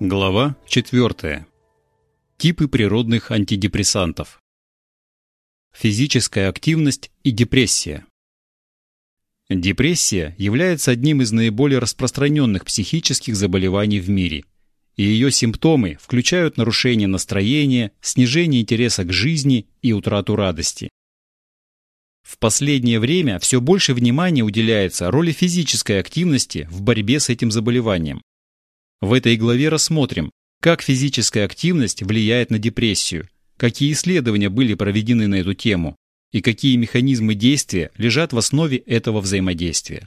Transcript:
Глава 4. Типы природных антидепрессантов. Физическая активность и депрессия. Депрессия является одним из наиболее распространенных психических заболеваний в мире, и ее симптомы включают нарушение настроения, снижение интереса к жизни и утрату радости. В последнее время все больше внимания уделяется роли физической активности в борьбе с этим заболеванием. В этой главе рассмотрим, как физическая активность влияет на депрессию, какие исследования были проведены на эту тему и какие механизмы действия лежат в основе этого взаимодействия.